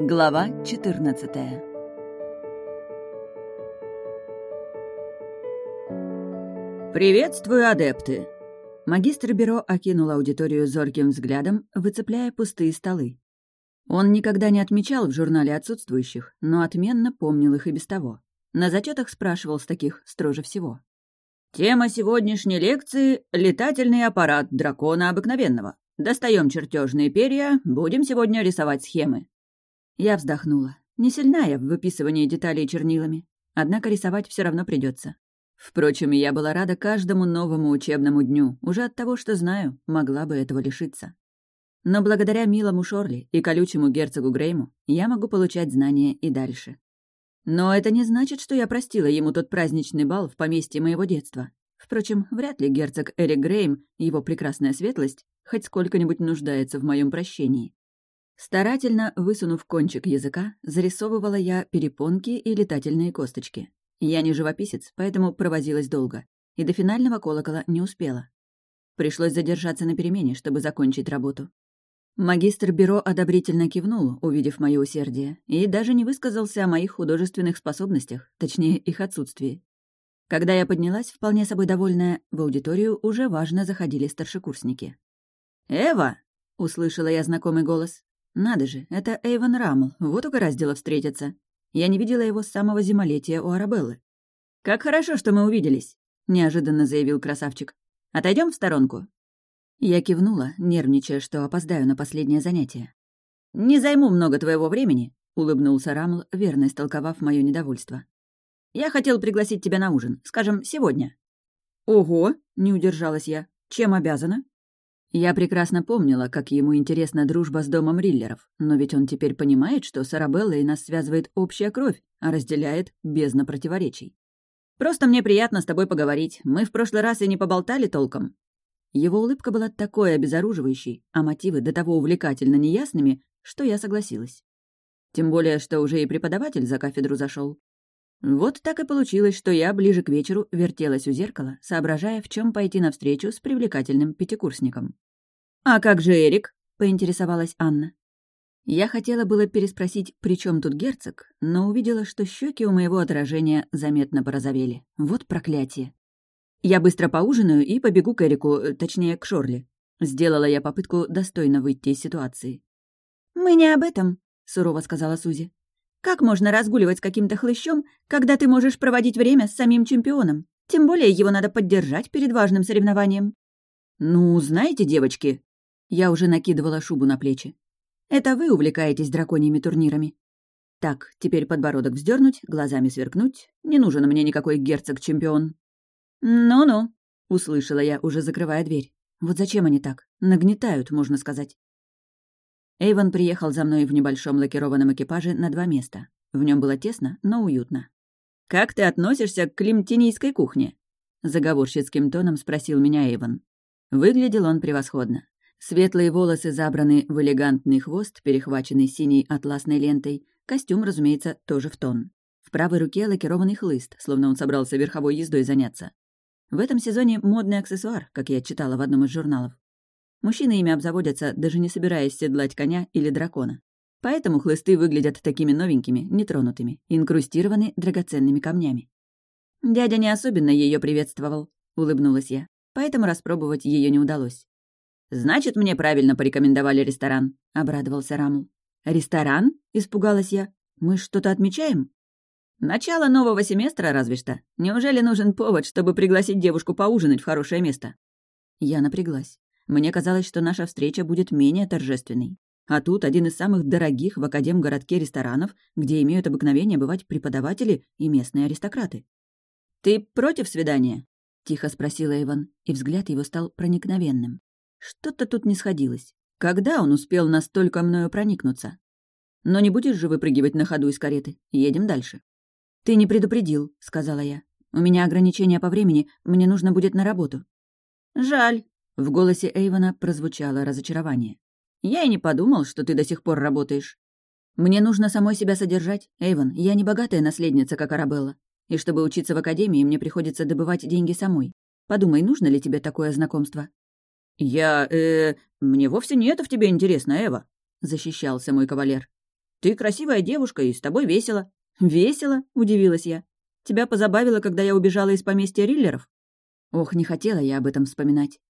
Глава 14 «Приветствую, адепты!» Магистр Бюро окинул аудиторию зорким взглядом, выцепляя пустые столы. Он никогда не отмечал в журнале отсутствующих, но отменно помнил их и без того. На зачетах спрашивал с таких строже всего. Тема сегодняшней лекции — летательный аппарат дракона обыкновенного. Достаем чертежные перья, будем сегодня рисовать схемы. Я вздохнула. Не сильна я в выписывании деталей чернилами. Однако рисовать все равно придется. Впрочем, я была рада каждому новому учебному дню, уже от того, что знаю, могла бы этого лишиться. Но благодаря милому Шорли и колючему герцогу Грейму я могу получать знания и дальше. Но это не значит, что я простила ему тот праздничный бал в поместье моего детства. Впрочем, вряд ли герцог Эрик Грейм, его прекрасная светлость, хоть сколько-нибудь нуждается в моем прощении. Старательно высунув кончик языка, зарисовывала я перепонки и летательные косточки. Я не живописец, поэтому провозилась долго, и до финального колокола не успела. Пришлось задержаться на перемене, чтобы закончить работу. Магистр бюро одобрительно кивнул, увидев мое усердие, и даже не высказался о моих художественных способностях, точнее, их отсутствии. Когда я поднялась, вполне собой довольная, в аудиторию уже важно заходили старшекурсники. «Эва!» — услышала я знакомый голос. Надо же, это Эйвен Рамл, вот угораздило встретиться. Я не видела его с самого зимолетия у Арабеллы. «Как хорошо, что мы увиделись», — неожиданно заявил красавчик. Отойдем в сторонку?» Я кивнула, нервничая, что опоздаю на последнее занятие. «Не займу много твоего времени», — улыбнулся Рамл, верно истолковав мое недовольство. «Я хотел пригласить тебя на ужин, скажем, сегодня». «Ого!» — не удержалась я. «Чем обязана?» Я прекрасно помнила, как ему интересна дружба с домом Риллеров, но ведь он теперь понимает, что с Арабеллой нас связывает общая кровь, а разделяет бездна противоречий. «Просто мне приятно с тобой поговорить. Мы в прошлый раз и не поболтали толком». Его улыбка была такой обезоруживающей, а мотивы до того увлекательно неясными, что я согласилась. Тем более, что уже и преподаватель за кафедру зашел. Вот так и получилось, что я ближе к вечеру вертелась у зеркала, соображая, в чем пойти навстречу с привлекательным пятикурсником. «А как же Эрик?» — поинтересовалась Анна. Я хотела было переспросить, при чем тут герцог, но увидела, что щеки у моего отражения заметно порозовели. Вот проклятие. Я быстро поужинаю и побегу к Эрику, э, точнее, к Шорли. Сделала я попытку достойно выйти из ситуации. «Мы не об этом», — сурово сказала Сузи. Как можно разгуливать с каким-то хлыщом, когда ты можешь проводить время с самим чемпионом? Тем более его надо поддержать перед важным соревнованием. Ну, знаете, девочки, я уже накидывала шубу на плечи. Это вы увлекаетесь драконьими турнирами. Так, теперь подбородок вздернуть, глазами сверкнуть. Не нужен мне никакой герцог-чемпион. Ну-ну, услышала я, уже закрывая дверь. Вот зачем они так? Нагнетают, можно сказать. Эйвон приехал за мной в небольшом лакированном экипаже на два места. В нем было тесно, но уютно. «Как ты относишься к климтинийской кухне?» Заговорщицким тоном спросил меня Эйвон. Выглядел он превосходно. Светлые волосы забраны в элегантный хвост, перехваченный синей атласной лентой. Костюм, разумеется, тоже в тон. В правой руке лакированный хлыст, словно он собрался верховой ездой заняться. В этом сезоне модный аксессуар, как я читала в одном из журналов. Мужчины ими обзаводятся, даже не собираясь седлать коня или дракона. Поэтому хлысты выглядят такими новенькими, нетронутыми, инкрустированы драгоценными камнями. «Дядя не особенно ее приветствовал», — улыбнулась я, поэтому распробовать ее не удалось. «Значит, мне правильно порекомендовали ресторан», — обрадовался Рамл. «Ресторан?» — испугалась я. «Мы что-то отмечаем?» «Начало нового семестра, разве что. Неужели нужен повод, чтобы пригласить девушку поужинать в хорошее место?» Я напряглась. Мне казалось, что наша встреча будет менее торжественной. А тут один из самых дорогих в Академгородке ресторанов, где имеют обыкновение бывать преподаватели и местные аристократы. «Ты против свидания?» — тихо спросила Иван, и взгляд его стал проникновенным. Что-то тут не сходилось. Когда он успел настолько мною проникнуться? Но не будешь же выпрыгивать на ходу из кареты. Едем дальше. «Ты не предупредил», — сказала я. «У меня ограничения по времени, мне нужно будет на работу». «Жаль», в голосе Эйвона прозвучало разочарование. «Я и не подумал, что ты до сих пор работаешь. Мне нужно самой себя содержать. Эйвон, я не богатая наследница, как Арабелла. И чтобы учиться в академии, мне приходится добывать деньги самой. Подумай, нужно ли тебе такое знакомство?» «Я... э... Мне вовсе не это в тебе интересно, Эва», — защищался мой кавалер. Ты красивая девушка, и с тобой весело». «Весело?» — удивилась я. «Тебя позабавило, когда я убежала из поместья Риллеров?» Ох, не хотела я об этом вспоминать.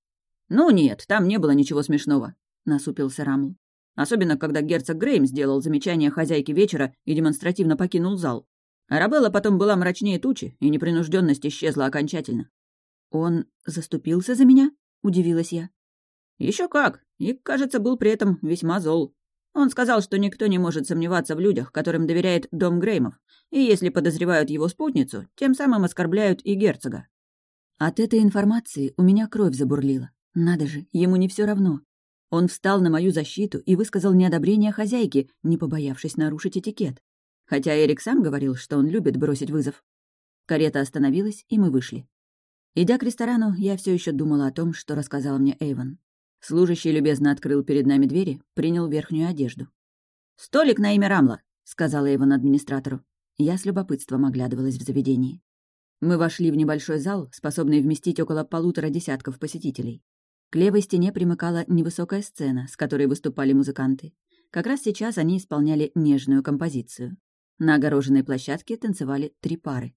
«Ну нет, там не было ничего смешного», — насупился Рамл. Особенно, когда герцог Грейм сделал замечание хозяйке вечера и демонстративно покинул зал. Арабелла потом была мрачнее тучи, и непринужденность исчезла окончательно. «Он заступился за меня?» — удивилась я. Еще как, и, кажется, был при этом весьма зол. Он сказал, что никто не может сомневаться в людях, которым доверяет дом Греймов, и если подозревают его спутницу, тем самым оскорбляют и герцога. От этой информации у меня кровь забурлила. Надо же, ему не все равно. Он встал на мою защиту и высказал неодобрение хозяйке, не побоявшись нарушить этикет. Хотя Эрик сам говорил, что он любит бросить вызов. Карета остановилась, и мы вышли. Идя к ресторану, я все еще думала о том, что рассказал мне Эйвен. Служащий любезно открыл перед нами двери, принял верхнюю одежду. «Столик на имя Рамла», — сказала Эйвен администратору. Я с любопытством оглядывалась в заведении. Мы вошли в небольшой зал, способный вместить около полутора десятков посетителей. К левой стене примыкала невысокая сцена, с которой выступали музыканты. Как раз сейчас они исполняли нежную композицию. На огороженной площадке танцевали три пары.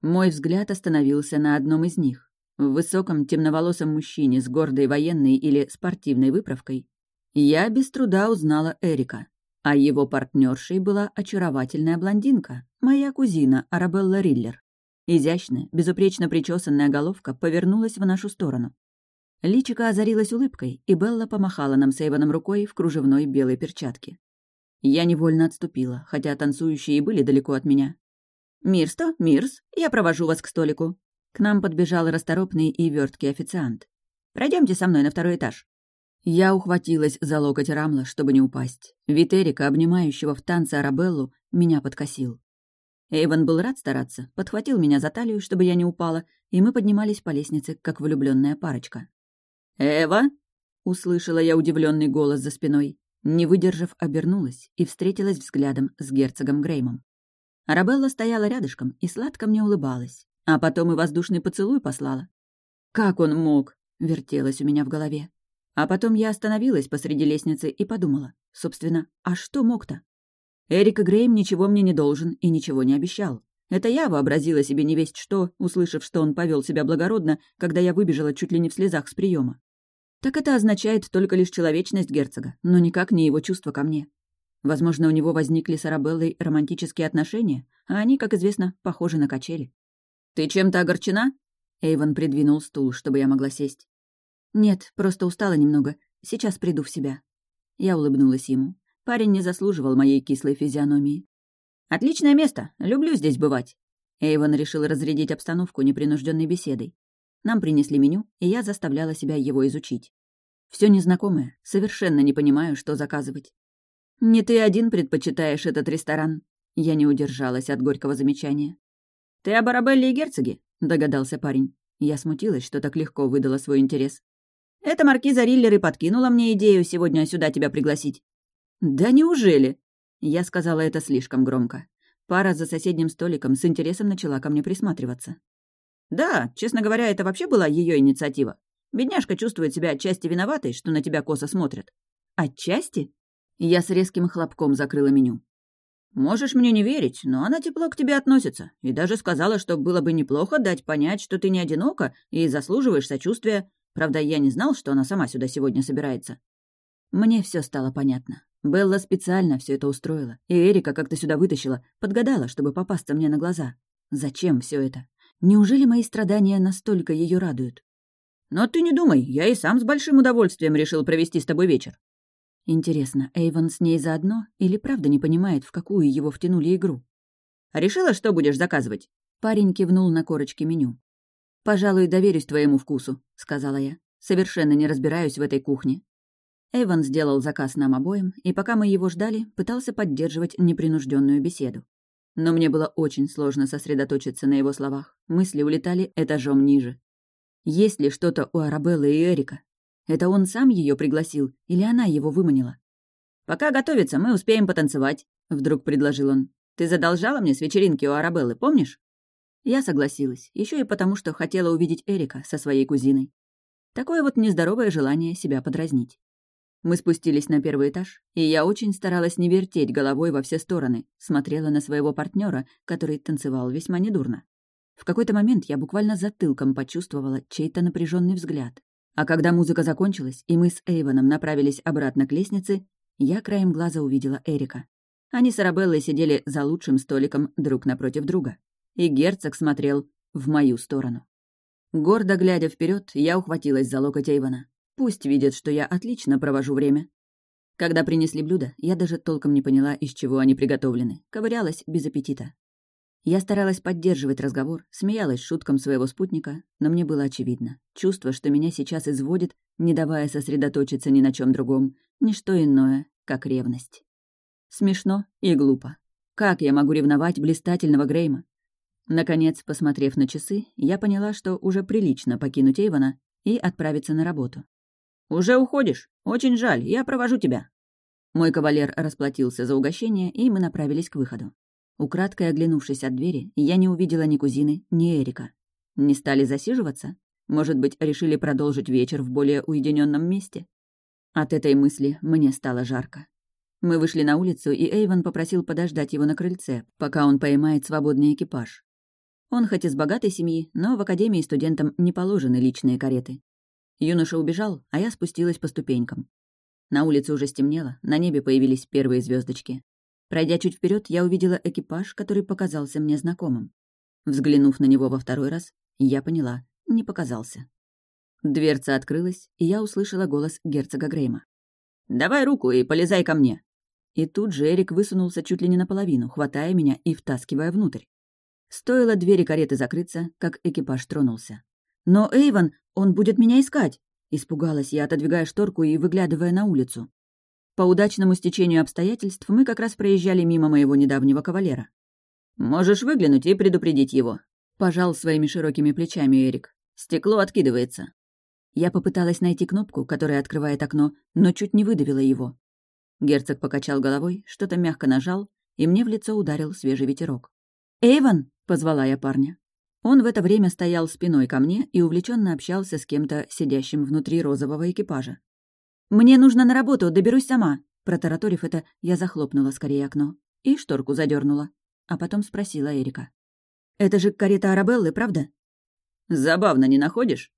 Мой взгляд остановился на одном из них. В высоком темноволосом мужчине с гордой военной или спортивной выправкой я без труда узнала Эрика, а его партнершей была очаровательная блондинка, моя кузина Арабелла Риллер. Изящная, безупречно причесанная головка повернулась в нашу сторону. Личико озарилась улыбкой, и Белла помахала нам Сейваном рукой в кружевной белой перчатке. Я невольно отступила, хотя танцующие были далеко от меня. «Мирсто, Мирс, я провожу вас к столику». К нам подбежал расторопный и верткий официант. Пройдемте со мной на второй этаж». Я ухватилась за локоть Рамла, чтобы не упасть. Вид обнимающего в танце Арабеллу, меня подкосил. Эйвен был рад стараться, подхватил меня за талию, чтобы я не упала, и мы поднимались по лестнице, как влюбленная парочка. «Эва!» — услышала я удивленный голос за спиной. Не выдержав, обернулась и встретилась взглядом с герцогом Греймом. Арабелла стояла рядышком и сладко мне улыбалась, а потом и воздушный поцелуй послала. «Как он мог?» — вертелось у меня в голове. А потом я остановилась посреди лестницы и подумала, собственно, а что мог-то? Эрика Грейм ничего мне не должен и ничего не обещал. Это я вообразила себе невесть что, услышав, что он повел себя благородно, когда я выбежала чуть ли не в слезах с приема. Так это означает только лишь человечность герцога, но никак не его чувства ко мне. Возможно, у него возникли с Арабеллой романтические отношения, а они, как известно, похожи на качели. «Ты чем-то огорчена?» Эйвен придвинул стул, чтобы я могла сесть. «Нет, просто устала немного. Сейчас приду в себя». Я улыбнулась ему. Парень не заслуживал моей кислой физиономии. «Отличное место. Люблю здесь бывать». Эйвен решил разрядить обстановку непринужденной беседой. Нам принесли меню, и я заставляла себя его изучить. Все незнакомое, совершенно не понимаю, что заказывать. «Не ты один предпочитаешь этот ресторан?» Я не удержалась от горького замечания. «Ты об Арабелле и герцоге?» — догадался парень. Я смутилась, что так легко выдала свой интерес. «Это маркиза Риллер и подкинула мне идею сегодня сюда тебя пригласить». «Да неужели?» Я сказала это слишком громко. Пара за соседним столиком с интересом начала ко мне присматриваться. Да, честно говоря, это вообще была ее инициатива. Бедняжка чувствует себя отчасти виноватой, что на тебя косо смотрят. Отчасти? Я с резким хлопком закрыла меню. Можешь мне не верить, но она тепло к тебе относится, и даже сказала, что было бы неплохо дать понять, что ты не одинока и заслуживаешь сочувствия. Правда, я не знал, что она сама сюда сегодня собирается. Мне все стало понятно. Белла специально все это устроила, и Эрика как-то сюда вытащила, подгадала, чтобы попасться мне на глаза. Зачем все это? Неужели мои страдания настолько ее радуют? Но ты не думай, я и сам с большим удовольствием решил провести с тобой вечер. Интересно, Эйвон с ней заодно или правда не понимает, в какую его втянули игру? Решила, что будешь заказывать? Парень кивнул на корочке меню. «Пожалуй, доверюсь твоему вкусу», — сказала я. «Совершенно не разбираюсь в этой кухне». Эйвон сделал заказ нам обоим, и пока мы его ждали, пытался поддерживать непринужденную беседу. Но мне было очень сложно сосредоточиться на его словах. Мысли улетали этажом ниже. Есть ли что-то у Арабеллы и Эрика? Это он сам ее пригласил или она его выманила? «Пока готовится, мы успеем потанцевать», — вдруг предложил он. «Ты задолжала мне с вечеринки у Арабеллы, помнишь?» Я согласилась, еще и потому, что хотела увидеть Эрика со своей кузиной. Такое вот нездоровое желание себя подразнить. Мы спустились на первый этаж, и я очень старалась не вертеть головой во все стороны, смотрела на своего партнера, который танцевал весьма недурно. В какой-то момент я буквально затылком почувствовала чей-то напряженный взгляд. А когда музыка закончилась, и мы с Эйвоном направились обратно к лестнице, я краем глаза увидела Эрика. Они с Арабеллой сидели за лучшим столиком друг напротив друга. И герцог смотрел в мою сторону. Гордо глядя вперед, я ухватилась за локоть Эйвона. Пусть видит, что я отлично провожу время. Когда принесли блюда, я даже толком не поняла, из чего они приготовлены. Ковырялась без аппетита. Я старалась поддерживать разговор, смеялась шуткам своего спутника, но мне было очевидно. Чувство, что меня сейчас изводит, не давая сосредоточиться ни на чем другом, ни что иное, как ревность. Смешно и глупо. Как я могу ревновать блистательного Грейма? Наконец, посмотрев на часы, я поняла, что уже прилично покинуть Эйвона и отправиться на работу. «Уже уходишь? Очень жаль, я провожу тебя». Мой кавалер расплатился за угощение, и мы направились к выходу. Украдкой оглянувшись от двери, я не увидела ни кузины, ни Эрика. Не стали засиживаться? Может быть, решили продолжить вечер в более уединенном месте? От этой мысли мне стало жарко. Мы вышли на улицу, и Эйвен попросил подождать его на крыльце, пока он поймает свободный экипаж. Он хоть из богатой семьи, но в академии студентам не положены личные кареты. Юноша убежал, а я спустилась по ступенькам. На улице уже стемнело, на небе появились первые звездочки. Пройдя чуть вперед, я увидела экипаж, который показался мне знакомым. Взглянув на него во второй раз, я поняла, не показался. Дверца открылась, и я услышала голос герцога Грейма. «Давай руку и полезай ко мне!» И тут же Эрик высунулся чуть ли не наполовину, хватая меня и втаскивая внутрь. Стоило двери кареты закрыться, как экипаж тронулся. «Но, Эйвон, он будет меня искать!» Испугалась я, отодвигая шторку и выглядывая на улицу. По удачному стечению обстоятельств мы как раз проезжали мимо моего недавнего кавалера. «Можешь выглянуть и предупредить его», — пожал своими широкими плечами Эрик. «Стекло откидывается». Я попыталась найти кнопку, которая открывает окно, но чуть не выдавила его. Герцог покачал головой, что-то мягко нажал, и мне в лицо ударил свежий ветерок. «Эйвон!» — позвала я парня. Он в это время стоял спиной ко мне и увлеченно общался с кем-то, сидящим внутри розового экипажа. «Мне нужно на работу, доберусь сама!» Протараторив это, я захлопнула скорее окно и шторку задернула, а потом спросила Эрика. «Это же карета Арабеллы, правда?» «Забавно, не находишь?»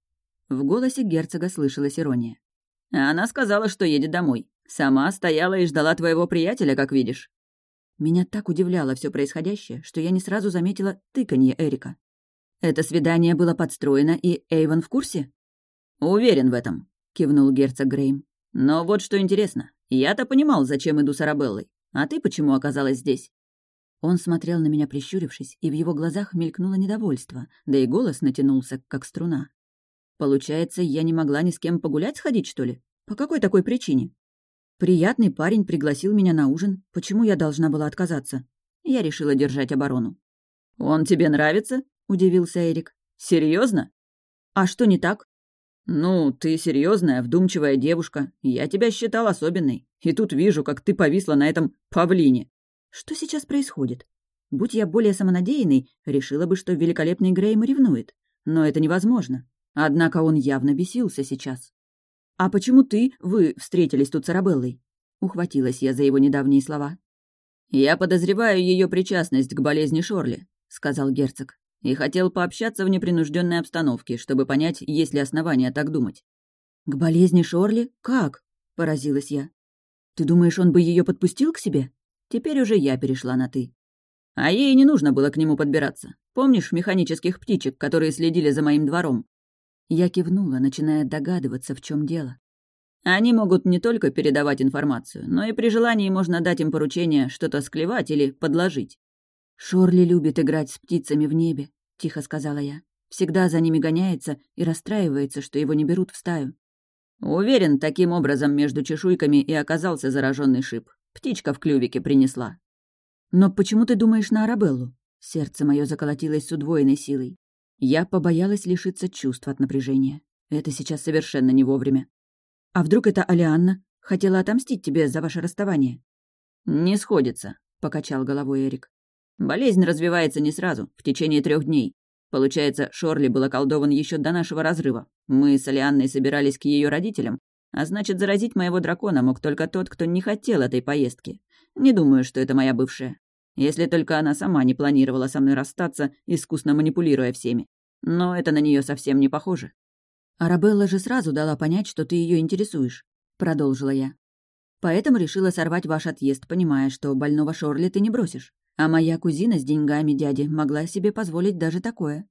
В голосе герцога слышалась ирония. «Она сказала, что едет домой. Сама стояла и ждала твоего приятеля, как видишь». Меня так удивляло все происходящее, что я не сразу заметила тыканье Эрика. Это свидание было подстроено, и Эйвен в курсе? «Уверен в этом», — кивнул герцог Грейм. «Но вот что интересно. Я-то понимал, зачем иду с Арабеллой. А ты почему оказалась здесь?» Он смотрел на меня, прищурившись, и в его глазах мелькнуло недовольство, да и голос натянулся, как струна. «Получается, я не могла ни с кем погулять сходить, что ли? По какой такой причине?» Приятный парень пригласил меня на ужин. Почему я должна была отказаться? Я решила держать оборону. «Он тебе нравится?» — удивился Эрик. Серьезно? «А что не так?» «Ну, ты серьезная, вдумчивая девушка. Я тебя считал особенной. И тут вижу, как ты повисла на этом павлине». «Что сейчас происходит? Будь я более самонадеянной, решила бы, что великолепный Грейм ревнует. Но это невозможно. Однако он явно бесился сейчас. «А почему ты, вы встретились тут с Арабеллой?» Ухватилась я за его недавние слова. «Я подозреваю ее причастность к болезни Шорли», — сказал герцог, «и хотел пообщаться в непринужденной обстановке, чтобы понять, есть ли основания так думать». «К болезни Шорли? Как?» — поразилась я. «Ты думаешь, он бы ее подпустил к себе?» Теперь уже я перешла на «ты». А ей не нужно было к нему подбираться. Помнишь механических птичек, которые следили за моим двором? Я кивнула, начиная догадываться, в чем дело. Они могут не только передавать информацию, но и при желании можно дать им поручение что-то склевать или подложить. «Шорли любит играть с птицами в небе», — тихо сказала я. «Всегда за ними гоняется и расстраивается, что его не берут в стаю». Уверен, таким образом между чешуйками и оказался зараженный шип. Птичка в клювике принесла. «Но почему ты думаешь на Арабеллу?» Сердце мое заколотилось с удвоенной силой. Я побоялась лишиться чувств от напряжения. Это сейчас совершенно не вовремя. А вдруг это Алианна хотела отомстить тебе за ваше расставание? «Не сходится», — покачал головой Эрик. «Болезнь развивается не сразу, в течение трех дней. Получается, Шорли был околдован еще до нашего разрыва. Мы с Алианной собирались к ее родителям, А значит, заразить моего дракона мог только тот, кто не хотел этой поездки. Не думаю, что это моя бывшая. Если только она сама не планировала со мной расстаться, искусно манипулируя всеми. Но это на нее совсем не похоже. «Арабелла же сразу дала понять, что ты ее интересуешь», — продолжила я. «Поэтому решила сорвать ваш отъезд, понимая, что больного Шорли ты не бросишь. А моя кузина с деньгами дяди могла себе позволить даже такое».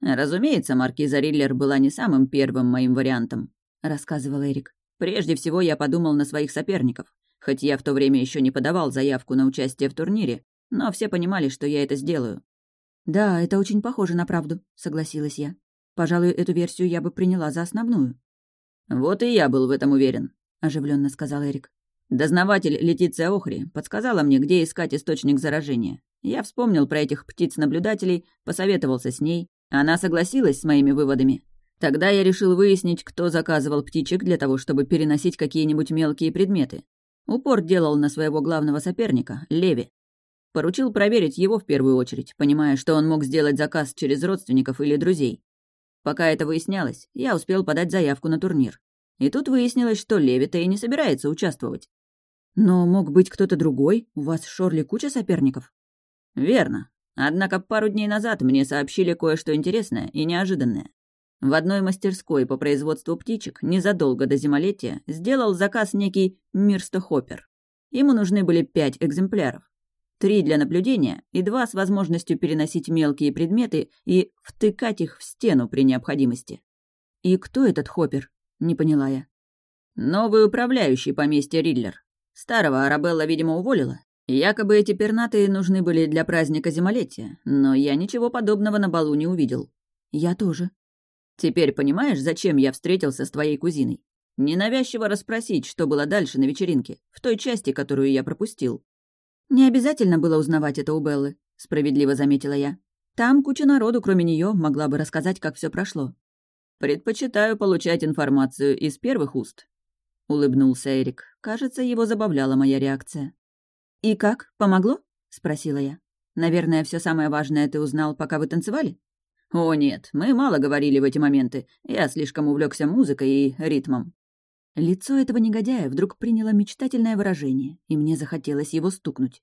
«Разумеется, маркиза Риллер была не самым первым моим вариантом», — рассказывал Эрик. «Прежде всего я подумал на своих соперников. Хоть я в то время еще не подавал заявку на участие в турнире, но все понимали, что я это сделаю. «Да, это очень похоже на правду», — согласилась я. «Пожалуй, эту версию я бы приняла за основную». «Вот и я был в этом уверен», — оживленно сказал Эрик. «Дознаватель Летиция Охри подсказала мне, где искать источник заражения. Я вспомнил про этих птиц-наблюдателей, посоветовался с ней. Она согласилась с моими выводами. Тогда я решил выяснить, кто заказывал птичек для того, чтобы переносить какие-нибудь мелкие предметы. Упор делал на своего главного соперника, Леви. Поручил проверить его в первую очередь, понимая, что он мог сделать заказ через родственников или друзей. Пока это выяснялось, я успел подать заявку на турнир. И тут выяснилось, что Леви-то и не собирается участвовать. Но мог быть кто-то другой? У вас Шорли куча соперников? Верно. Однако пару дней назад мне сообщили кое-что интересное и неожиданное. В одной мастерской по производству птичек незадолго до зимолетия сделал заказ некий Мирсто Хоппер. Ему нужны были пять экземпляров. Три для наблюдения и два с возможностью переносить мелкие предметы и втыкать их в стену при необходимости. «И кто этот Хоппер?» — не поняла я. «Новый управляющий поместья Риллер. Старого Арабелла, видимо, уволила. Якобы эти пернатые нужны были для праздника зимолетия, но я ничего подобного на балу не увидел. Я тоже. Теперь понимаешь, зачем я встретился с твоей кузиной? Ненавязчиво расспросить, что было дальше на вечеринке, в той части, которую я пропустил. «Не обязательно было узнавать это у Беллы», — справедливо заметила я. «Там куча народу, кроме нее, могла бы рассказать, как все прошло». «Предпочитаю получать информацию из первых уст», — улыбнулся Эрик. Кажется, его забавляла моя реакция. «И как? Помогло?» — спросила я. «Наверное, все самое важное ты узнал, пока вы танцевали?» «О нет, мы мало говорили в эти моменты. Я слишком увлекся музыкой и ритмом». Лицо этого негодяя вдруг приняло мечтательное выражение, и мне захотелось его стукнуть.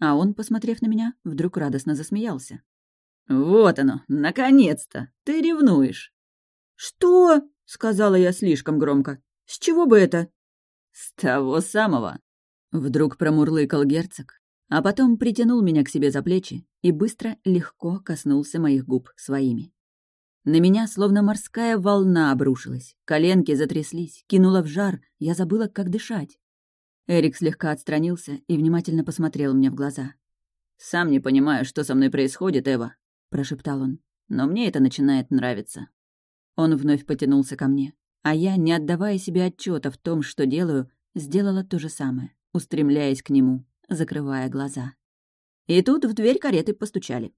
А он, посмотрев на меня, вдруг радостно засмеялся. «Вот оно, наконец-то! Ты ревнуешь!» «Что?» — сказала я слишком громко. «С чего бы это?» «С того самого!» Вдруг промурлыкал герцог, а потом притянул меня к себе за плечи и быстро, легко коснулся моих губ своими. На меня словно морская волна обрушилась. Коленки затряслись, кинула в жар, я забыла, как дышать. Эрик слегка отстранился и внимательно посмотрел мне в глаза. «Сам не понимаю, что со мной происходит, Эва», — прошептал он. «Но мне это начинает нравиться». Он вновь потянулся ко мне, а я, не отдавая себе отчета в том, что делаю, сделала то же самое, устремляясь к нему, закрывая глаза. И тут в дверь кареты постучали.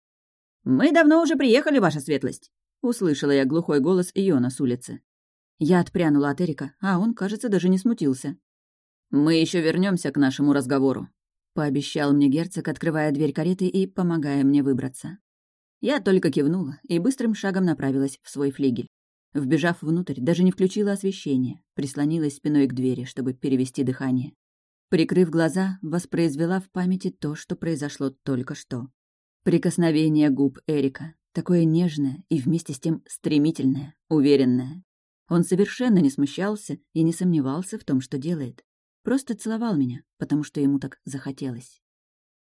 «Мы давно уже приехали, ваша светлость», Услышала я глухой голос Иона с улицы. Я отпрянула от Эрика, а он, кажется, даже не смутился. «Мы еще вернемся к нашему разговору», — пообещал мне герцог, открывая дверь кареты и помогая мне выбраться. Я только кивнула и быстрым шагом направилась в свой флигель. Вбежав внутрь, даже не включила освещение, прислонилась спиной к двери, чтобы перевести дыхание. Прикрыв глаза, воспроизвела в памяти то, что произошло только что. Прикосновение губ Эрика, Такое нежное и вместе с тем стремительное, уверенное. Он совершенно не смущался и не сомневался в том, что делает. Просто целовал меня, потому что ему так захотелось.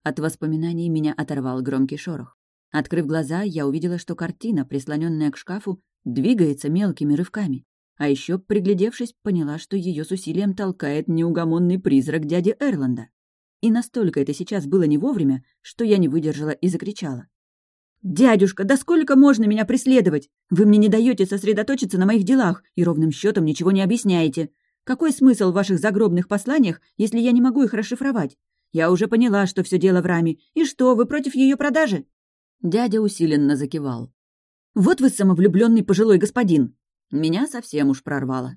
От воспоминаний меня оторвал громкий шорох. Открыв глаза, я увидела, что картина, прислоненная к шкафу, двигается мелкими рывками. А еще, приглядевшись, поняла, что ее с усилием толкает неугомонный призрак дяди Эрланда. И настолько это сейчас было не вовремя, что я не выдержала и закричала. «Дядюшка, да сколько можно меня преследовать? Вы мне не даете сосредоточиться на моих делах и ровным счетом ничего не объясняете. Какой смысл в ваших загробных посланиях, если я не могу их расшифровать? Я уже поняла, что все дело в раме. И что, вы против ее продажи?» Дядя усиленно закивал. «Вот вы самовлюбленный пожилой господин!» Меня совсем уж прорвало.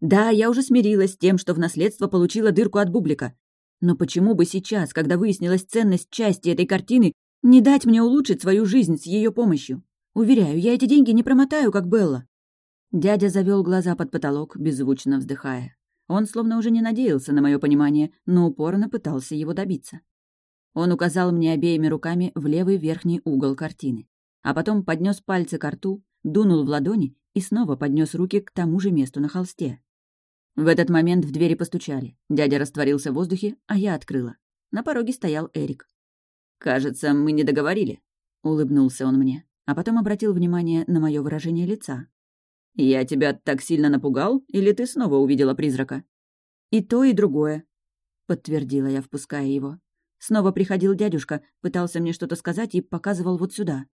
«Да, я уже смирилась с тем, что в наследство получила дырку от бублика. Но почему бы сейчас, когда выяснилась ценность части этой картины, не дать мне улучшить свою жизнь с ее помощью. Уверяю, я эти деньги не промотаю, как Белла. Дядя завел глаза под потолок, беззвучно вздыхая. Он словно уже не надеялся на мое понимание, но упорно пытался его добиться. Он указал мне обеими руками в левый верхний угол картины, а потом поднес пальцы к рту, дунул в ладони и снова поднес руки к тому же месту на холсте. В этот момент в двери постучали. Дядя растворился в воздухе, а я открыла. На пороге стоял Эрик. «Кажется, мы не договорили», — улыбнулся он мне, а потом обратил внимание на мое выражение лица. «Я тебя так сильно напугал, или ты снова увидела призрака?» «И то, и другое», — подтвердила я, впуская его. Снова приходил дядюшка, пытался мне что-то сказать и показывал вот сюда.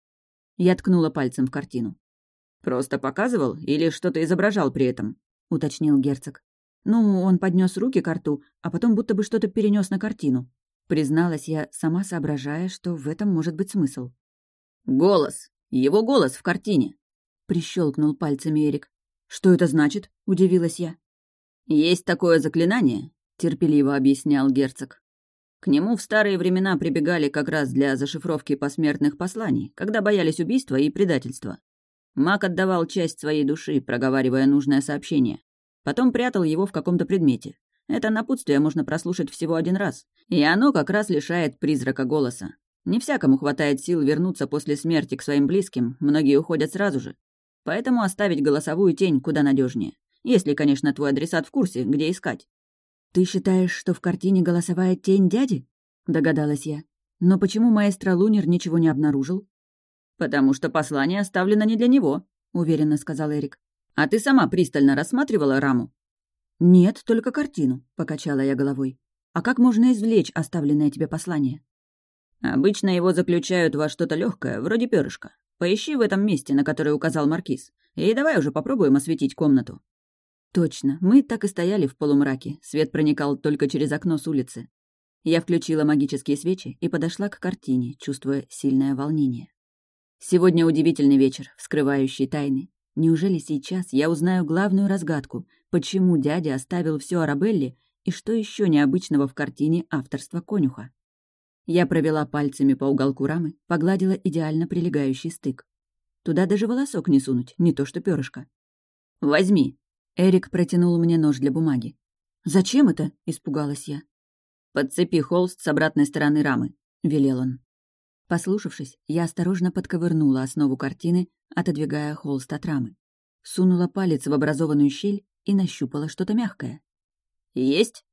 Я ткнула пальцем в картину. «Просто показывал или что-то изображал при этом?» — уточнил герцог. «Ну, он поднес руки к рту, а потом будто бы что-то перенес на картину». Призналась я, сама соображая, что в этом может быть смысл. «Голос! Его голос в картине!» Прищелкнул пальцами Эрик. «Что это значит?» — удивилась я. «Есть такое заклинание», — терпеливо объяснял герцог. К нему в старые времена прибегали как раз для зашифровки посмертных посланий, когда боялись убийства и предательства. Маг отдавал часть своей души, проговаривая нужное сообщение. Потом прятал его в каком-то предмете. Это напутствие можно прослушать всего один раз, и оно как раз лишает призрака голоса. Не всякому хватает сил вернуться после смерти к своим близким, многие уходят сразу же. Поэтому оставить голосовую тень куда надежнее. Если, конечно, твой адресат в курсе, где искать. «Ты считаешь, что в картине голосовая тень дяди?» — догадалась я. «Но почему маэстро Лунер ничего не обнаружил?» «Потому что послание оставлено не для него», — уверенно сказал Эрик. «А ты сама пристально рассматривала раму?» «Нет, только картину», — покачала я головой. «А как можно извлечь оставленное тебе послание?» «Обычно его заключают во что-то легкое, вроде перышка. Поищи в этом месте, на которое указал Маркиз, и давай уже попробуем осветить комнату». Точно, мы так и стояли в полумраке, свет проникал только через окно с улицы. Я включила магические свечи и подошла к картине, чувствуя сильное волнение. Сегодня удивительный вечер, вскрывающий тайны. Неужели сейчас я узнаю главную разгадку, почему дядя оставил все Арабелле и что еще необычного в картине авторства конюха? Я провела пальцами по уголку рамы, погладила идеально прилегающий стык. Туда даже волосок не сунуть, не то что перышко. «Возьми!» Эрик протянул мне нож для бумаги. «Зачем это?» — испугалась я. «Подцепи холст с обратной стороны рамы», — велел он. Послушавшись, я осторожно подковырнула основу картины, отодвигая холст от рамы. Сунула палец в образованную щель и нащупала что-то мягкое. «Есть?»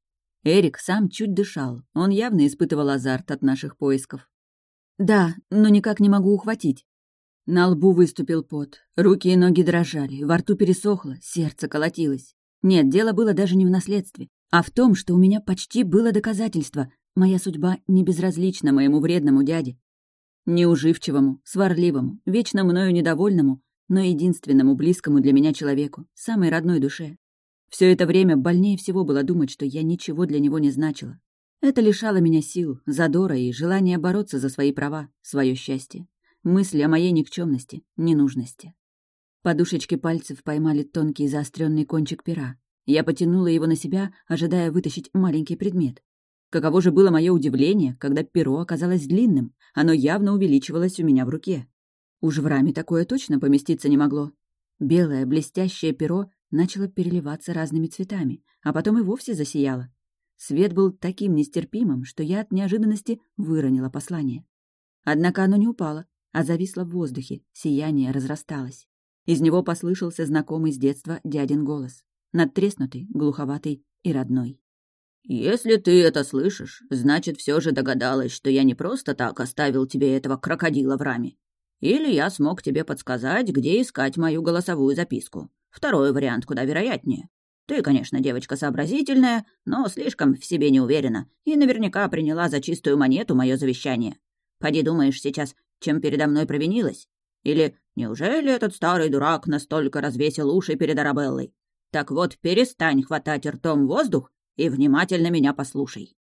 Эрик сам чуть дышал. Он явно испытывал азарт от наших поисков. «Да, но никак не могу ухватить». На лбу выступил пот, руки и ноги дрожали, во рту пересохло, сердце колотилось. Нет, дело было даже не в наследстве, а в том, что у меня почти было доказательство. Моя судьба не безразлична моему вредному дяде. Неуживчивому, сварливому, вечно мною недовольному, но единственному близкому для меня человеку, самой родной душе. Все это время больнее всего было думать, что я ничего для него не значила. Это лишало меня сил, задора и желания бороться за свои права, свое счастье. Мысли о моей никчемности, ненужности. Подушечки пальцев поймали тонкий заостренный кончик пера. Я потянула его на себя, ожидая вытащить маленький предмет. Каково же было мое удивление, когда перо оказалось длинным, оно явно увеличивалось у меня в руке. Уж в раме такое точно поместиться не могло. Белое блестящее перо начало переливаться разными цветами, а потом и вовсе засияло. Свет был таким нестерпимым, что я от неожиданности выронила послание. Однако оно не упало, а зависло в воздухе, сияние разрасталось. Из него послышался знакомый с детства дядин голос, надтреснутый, глуховатый и родной. «Если ты это слышишь, значит, все же догадалась, что я не просто так оставил тебе этого крокодила в раме. Или я смог тебе подсказать, где искать мою голосовую записку. Второй вариант куда вероятнее. Ты, конечно, девочка сообразительная, но слишком в себе не уверена и наверняка приняла за чистую монету мое завещание. Поди думаешь сейчас, чем передо мной провинилась? Или неужели этот старый дурак настолько развесил уши перед Арабеллой? Так вот, перестань хватать ртом воздух и внимательно меня послушай.